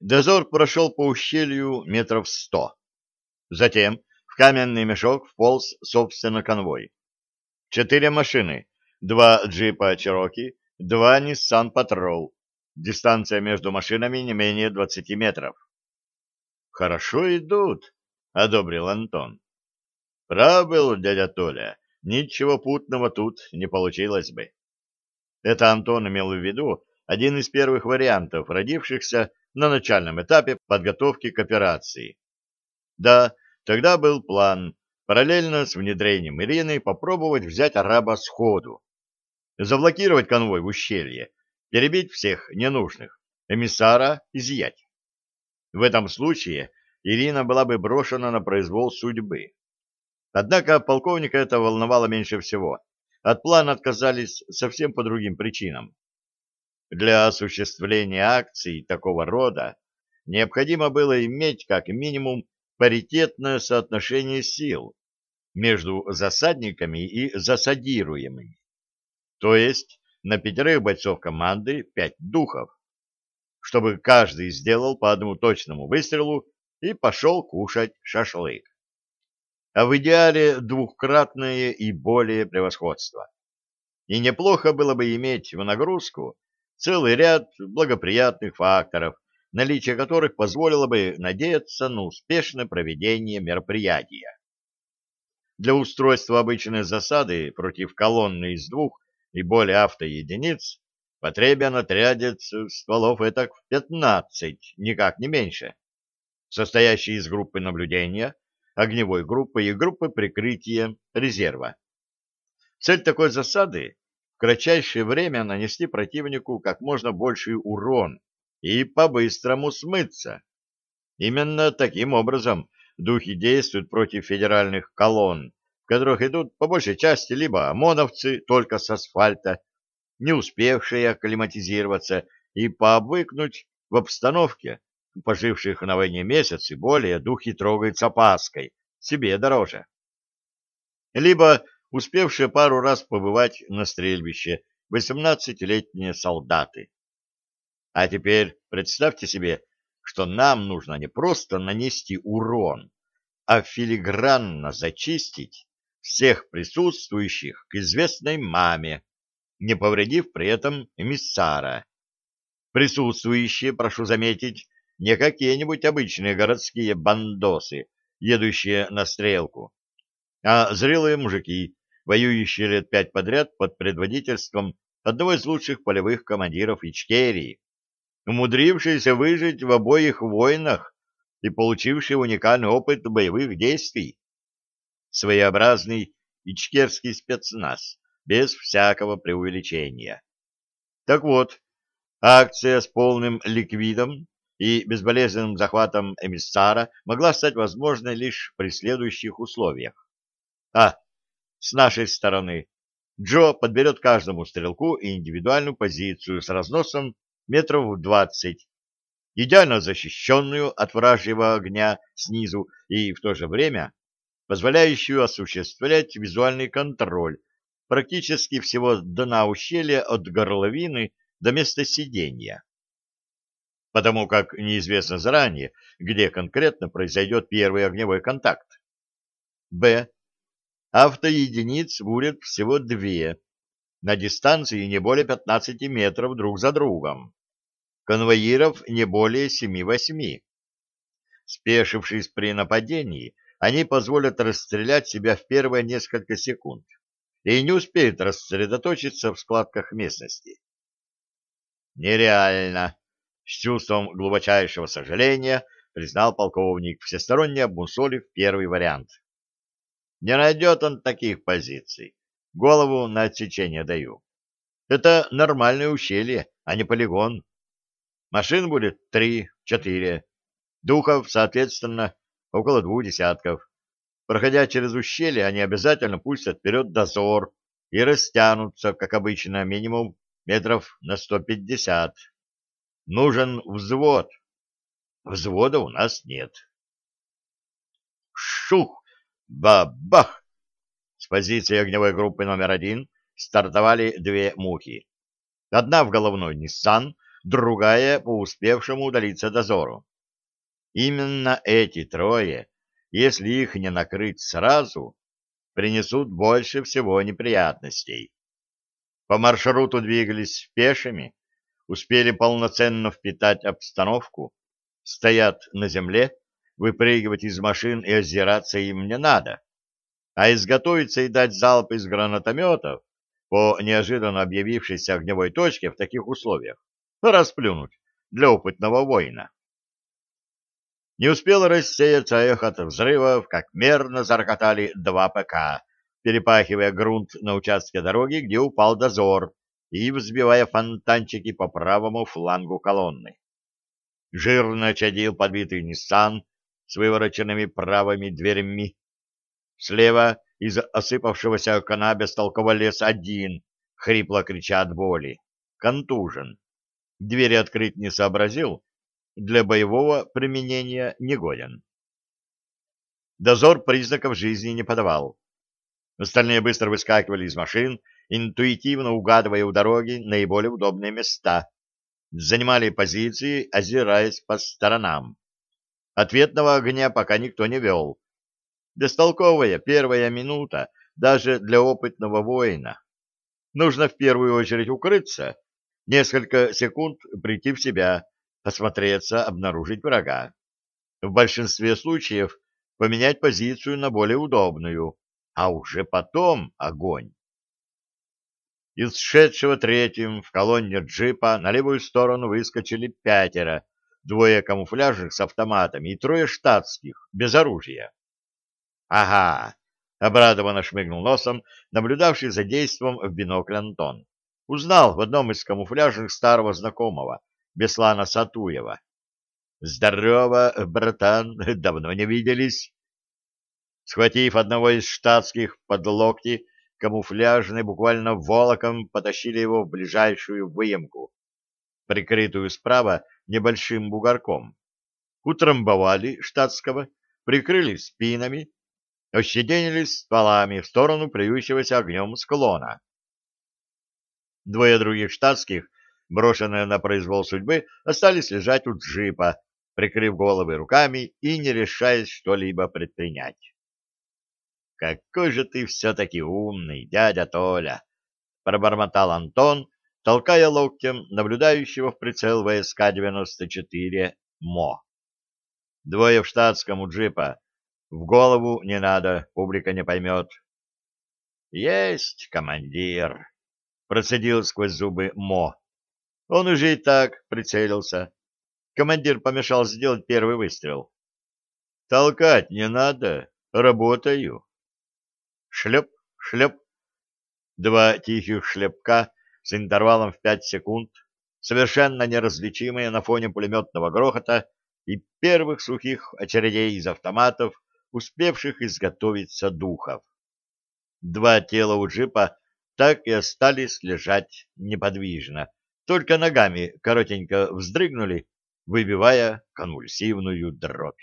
Дозор прошел по ущелью метров сто. Затем в каменный мешок вполз, собственно, конвой. Четыре машины, два джипа Чероки, два Nissan Patrol. Дистанция между машинами не менее 20 метров. «Хорошо идут», — одобрил Антон. «Прав был дядя Толя, ничего путного тут не получилось бы». Это Антон имел в виду один из первых вариантов, родившихся на начальном этапе подготовки к операции. Да, тогда был план параллельно с внедрением Ирины попробовать взять араба сходу, заблокировать конвой в ущелье, перебить всех ненужных, эмиссара изъять. В этом случае Ирина была бы брошена на произвол судьбы. Однако полковника это волновало меньше всего. От плана отказались совсем по другим причинам. Для осуществления акций такого рода необходимо было иметь как минимум паритетное соотношение сил между засадниками и засадируемыми. То есть на пятерых бойцов команды пять духов, чтобы каждый сделал по одному точному выстрелу и пошел кушать шашлык. А в идеале двухкратное и более превосходство. И неплохо было бы иметь в нагрузку целый ряд благоприятных факторов, наличие которых позволило бы надеяться на успешное проведение мероприятия. Для устройства обычной засады против колонны из двух и более автоединиц потребен отрядец стволов этак в 15, никак не меньше, состоящий из группы наблюдения, огневой группы и группы прикрытия резерва. Цель такой засады в кратчайшее время нанести противнику как можно больший урон и по-быстрому смыться. Именно таким образом духи действуют против федеральных колонн, в которых идут по большей части либо ОМОНовцы только с асфальта, не успевшие акклиматизироваться и пообвыкнуть в обстановке, поживших на войне месяц и более, духи трогают с опаской, себе дороже. Либо успевшие пару раз побывать на стрельбище восемнадцатилетние солдаты. А теперь представьте себе, что нам нужно не просто нанести урон, а филигранно зачистить всех присутствующих к известной маме, не повредив при этом эмиссара. Присутствующие, прошу заметить, не какие-нибудь обычные городские бандосы, едущие на стрелку, а зрелые мужики, воюющие лет пять подряд под предводительством одного из лучших полевых командиров Ичкерии, умудрившиеся выжить в обоих войнах и получившие уникальный опыт боевых действий. Своеобразный ичкерский спецназ, без всякого преувеличения. Так вот, акция с полным ликвидом и безболезненным захватом эмиссара могла стать возможной лишь при следующих условиях. А. С нашей стороны. Джо подберет каждому стрелку индивидуальную позицию с разносом метров в двадцать, идеально защищенную от вражьего огня снизу и в то же время позволяющую осуществлять визуальный контроль практически всего дна ущелья от горловины до места сидения. Потому как неизвестно заранее, где конкретно произойдет первый огневой контакт. Б автоединиц будет всего две, на дистанции не более 15 метров друг за другом, конвоиров не более 7-8. Спешившись при нападении, они позволят расстрелять себя в первые несколько секунд и не успеют рассредоточиться в складках местности. Нереально, с чувством глубочайшего сожаления признал полковник, всесторонне обмусолив первый вариант. Не найдет он таких позиций. Голову на отсечение даю. Это нормальное ущелье, а не полигон. Машин будет три, четыре. Духов, соответственно, около двух десятков. Проходя через ущелье, они обязательно пустят вперед дозор и растянутся, как обычно, минимум метров на сто пятьдесят. Нужен взвод. Взвода у нас нет. Шух! Бабах! С позиции огневой группы номер один стартовали две мухи. Одна в головной Ниссан, другая по успевшему удалиться дозору. Именно эти трое, если их не накрыть сразу, принесут больше всего неприятностей. По маршруту двигались пешими, успели полноценно впитать обстановку, стоят на земле, выпрыгивать из машин и озираться им не надо, а изготовиться и дать залп из гранатометов по неожиданно объявившейся огневой точке в таких условиях расплюнуть для опытного воина. Не успел рассеяться эхо от взрывов, как мерно зарокотали два ПК, перепахивая грунт на участке дороги, где упал дозор, и взбивая фонтанчики по правому флангу колонны. Жирно чадил подбитый Ниссан с вывороченными правыми дверями. Слева из осыпавшегося окна бестолково лес один, хрипло крича от боли. Контужен. Двери открыть не сообразил, для боевого применения негоден. Дозор признаков жизни не подавал. Остальные быстро выскакивали из машин, интуитивно угадывая у дороги наиболее удобные места. Занимали позиции, озираясь по сторонам. Ответного огня пока никто не вел. Бестолковая первая минута даже для опытного воина. Нужно в первую очередь укрыться, несколько секунд прийти в себя, осмотреться, обнаружить врага. В большинстве случаев поменять позицию на более удобную, а уже потом огонь. Из шедшего третьим в колонне джипа на левую сторону выскочили пятеро, двое камуфляжных с автоматами и трое штатских, без оружия. «Ага!» — обрадованно шмыгнул носом, наблюдавший за действом в бинокль Антон. Узнал в одном из камуфляжных старого знакомого, Беслана Сатуева. «Здорово, братан, давно не виделись». Схватив одного из штатских под локти, камуфляжные буквально волоком потащили его в ближайшую выемку, прикрытую справа небольшим бугорком. Утрамбовали штатского, прикрыли спинами, ощетинились стволами в сторону плюющегося огнем склона. Двое других штатских брошенные на произвол судьбы, остались лежать у джипа, прикрыв головы руками и не решаясь что-либо предпринять. «Какой же ты все-таки умный, дядя Толя!» — пробормотал Антон, толкая локтем наблюдающего в прицел ВСК-94 МО. «Двое в штатском у джипа. В голову не надо, публика не поймет». «Есть, командир!» — процедил сквозь зубы Мо, он уже и так прицелился. Командир помешал сделать первый выстрел. «Толкать не надо, работаю». Шлеп, шлеп. Два тихих шлепка с интервалом в пять секунд, совершенно неразличимые на фоне пулеметного грохота и первых сухих очередей из автоматов, успевших изготовиться духов. Два тела у джипа так и остались лежать неподвижно, только ногами коротенько вздрыгнули, выбивая конвульсивную дробь.